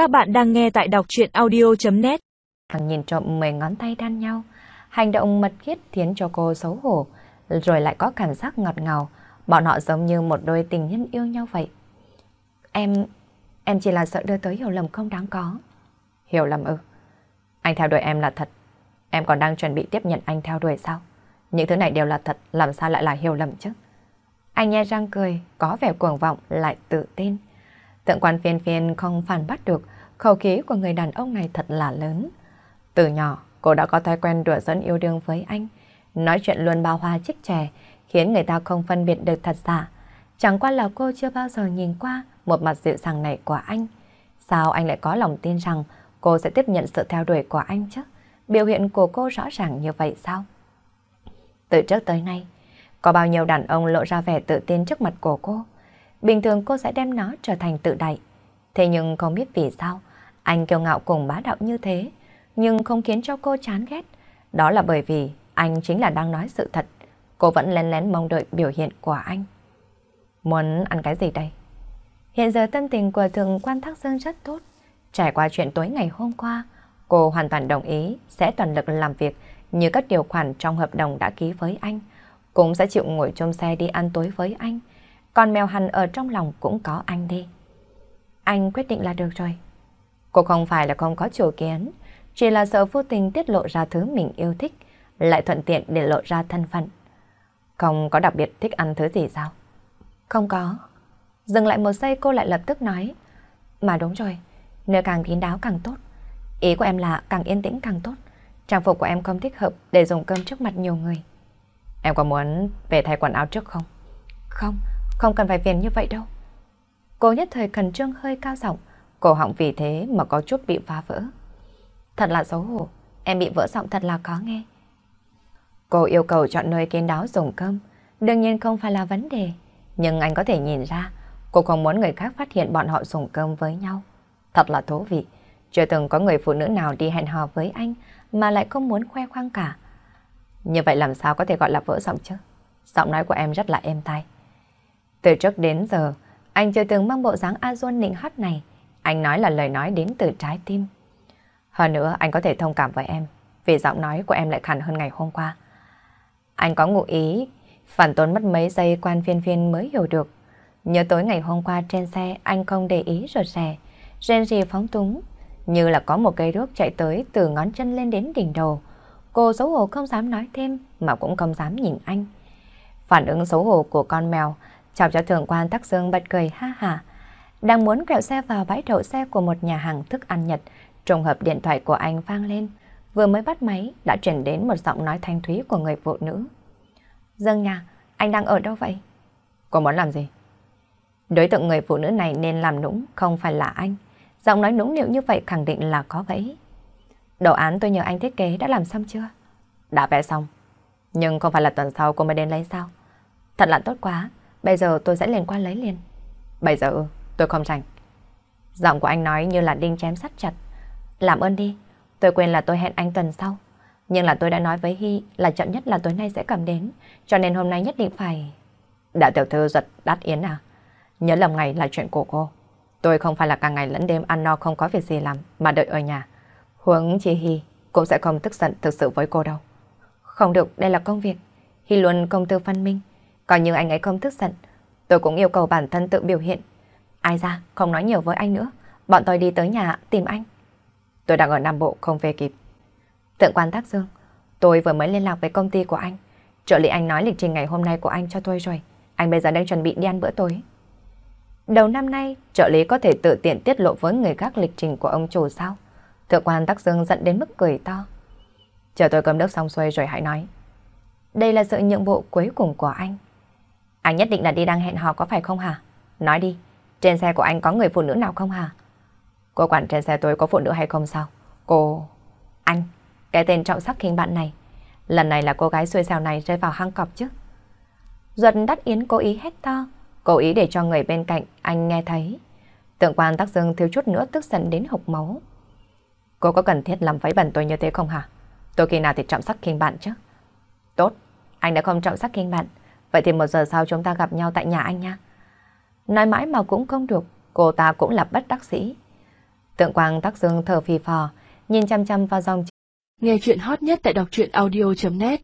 Các bạn đang nghe tại đọc chuyện audio.net nhìn trộm mười ngón tay đan nhau, hành động mật thiết khiến cho cô xấu hổ, rồi lại có cảm giác ngọt ngào, bọn họ giống như một đôi tình nhân yêu nhau vậy. Em, em chỉ là sợ đưa tới hiểu lầm không đáng có. Hiểu lầm ư? Anh theo đuổi em là thật, em còn đang chuẩn bị tiếp nhận anh theo đuổi sao? Những thứ này đều là thật, làm sao lại là hiểu lầm chứ? Anh nghe răng cười, có vẻ cuồng vọng, lại tự tin. Thượng quan phiên phiên không phản bắt được, khẩu khí của người đàn ông này thật là lớn. Từ nhỏ, cô đã có thói quen đùa dẫn yêu đương với anh, nói chuyện luôn bao hoa chích trẻ, khiến người ta không phân biệt được thật giả. Chẳng qua là cô chưa bao giờ nhìn qua một mặt dịu dàng này của anh. Sao anh lại có lòng tin rằng cô sẽ tiếp nhận sự theo đuổi của anh chứ? Biểu hiện của cô rõ ràng như vậy sao? Từ trước tới nay, có bao nhiêu đàn ông lộ ra vẻ tự tin trước mặt của cô. Bình thường cô sẽ đem nó trở thành tự đại. Thế nhưng không biết vì sao, anh kiêu ngạo cùng bá đạo như thế, nhưng không khiến cho cô chán ghét. Đó là bởi vì anh chính là đang nói sự thật. Cô vẫn lén lén mong đợi biểu hiện của anh. Muốn ăn cái gì đây? Hiện giờ tâm tình của thượng quan Thác Dương rất tốt. Trải qua chuyện tối ngày hôm qua, cô hoàn toàn đồng ý sẽ toàn lực làm việc như các điều khoản trong hợp đồng đã ký với anh. Cũng sẽ chịu ngồi trong xe đi ăn tối với anh. Còn mèo hành ở trong lòng cũng có anh đi. Anh quyết định là được rồi. Cô không phải là không có chủ kiến, chỉ là sợ vô tình tiết lộ ra thứ mình yêu thích, lại thuận tiện để lộ ra thân phận. Không có đặc biệt thích ăn thứ gì sao? Không có. Dừng lại một giây cô lại lập tức nói. Mà đúng rồi, nơi càng kín đáo càng tốt. Ý của em là càng yên tĩnh càng tốt. Trang phục của em không thích hợp để dùng cơm trước mặt nhiều người. Em có muốn về thay quần áo trước không? Không, không cần phải phiền như vậy đâu. Cô nhất thời khẩn trương hơi cao giọng, cổ họng vì thế mà có chút bị phá vỡ. Thật là xấu hổ, em bị vỡ giọng thật là khó nghe. Cô yêu cầu chọn nơi kín đáo dùng cơm, đương nhiên không phải là vấn đề, nhưng anh có thể nhìn ra, cô không muốn người khác phát hiện bọn họ dùng cơm với nhau. Thật là thú vị, chưa từng có người phụ nữ nào đi hẹn hò với anh mà lại không muốn khoe khoang cả. Như vậy làm sao có thể gọi là vỡ giọng chứ? Giọng nói của em rất là êm tai. Từ trước đến giờ, anh chưa từng mang bộ dáng Azure nịnh hót này. Anh nói là lời nói đến từ trái tim. Hơn nữa, anh có thể thông cảm với em, vì giọng nói của em lại khẳng hơn ngày hôm qua. Anh có ngụ ý, phản tốn mất mấy giây quan phiên phiên mới hiểu được. Nhớ tối ngày hôm qua trên xe, anh không để ý rồi rè, rên rì phóng túng, như là có một cây đuốc chạy tới từ ngón chân lên đến đỉnh đầu. Cô xấu hổ không dám nói thêm, mà cũng không dám nhìn anh. Phản ứng xấu hổ của con mèo chọc cho thượng quan Tắc Dương bật cười ha ha. Đang muốn kẹo xe vào bãi đậu xe của một nhà hàng thức ăn Nhật, trùng hợp điện thoại của anh vang lên. Vừa mới bắt máy đã chuyển đến một giọng nói thanh thúy của người phụ nữ. Dương nhà, anh đang ở đâu vậy? Cô muốn làm gì? Đối tượng người phụ nữ này nên làm nũng, không phải là anh. Giọng nói nũng nịu như vậy khẳng định là có bẫy. Đồ án tôi nhờ anh thiết kế đã làm xong chưa? Đã vẽ xong. Nhưng không phải là tuần sau cô mới đến lấy sao? Thật là tốt quá. Bây giờ tôi sẽ liền qua lấy liền. Bây giờ tôi không rảnh. Giọng của anh nói như là đinh chém sắt chặt. Làm ơn đi, tôi quên là tôi hẹn anh tuần sau. Nhưng là tôi đã nói với Hy là chậm nhất là tối nay sẽ cầm đến, cho nên hôm nay nhất định phải... Đã tiểu thư giật đắt yến à? Nhớ lầm ngày là chuyện của cô. Tôi không phải là cả ngày lẫn đêm ăn no không có việc gì làm mà đợi ở nhà. Huống chi Hy cũng sẽ không tức giận thực sự với cô đâu. Không được, đây là công việc. Hy luôn công tư phân minh. Coi như anh ấy không tức giận, tôi cũng yêu cầu bản thân tự biểu hiện. Ai ra, không nói nhiều với anh nữa. Bọn tôi đi tới nhà tìm anh. Tôi đang ở Nam Bộ không về kịp. Tượng quan Thác Dương, tôi vừa mới liên lạc với công ty của anh. Trợ lý anh nói lịch trình ngày hôm nay của anh cho tôi rồi. Anh bây giờ đang chuẩn bị đi ăn bữa tối. Đầu năm nay, trợ lý có thể tự tiện tiết lộ với người khác lịch trình của ông chủ sao? Thượng quan Tắc Dương giận đến mức cười to. Chờ tôi cầm đốc xong xuôi rồi hãy nói. Đây là sự nhượng bộ cuối cùng của anh. Anh nhất định là đi đang hẹn hò có phải không hả? Nói đi, trên xe của anh có người phụ nữ nào không hả? Cô quản trên xe tôi có phụ nữ hay không sao? Cô... Anh, cái tên trọng sắc khinh bạn này. Lần này là cô gái xuôi xèo này rơi vào hang cọp chứ. Duật đắt yến cố ý hét to, cố ý để cho người bên cạnh anh nghe thấy. Tượng quan tắc dương thiếu chút nữa tức giận đến hộc máu. Cô có cần thiết làm vấy bẩn tôi như thế không hả? Tôi khi nào thì trọng sắc khinh bạn chứ? Tốt, anh đã không trọng sắc khinh bạn. Vậy thì một giờ sau chúng ta gặp nhau tại nhà anh nha. Nói mãi mà cũng không được, cô ta cũng là bất đắc sĩ. Tượng quang tắc dương thở phì phò, nhìn chăm chăm vào dòng. Nghe chuyện hot nhất tại đọc truyện audio.net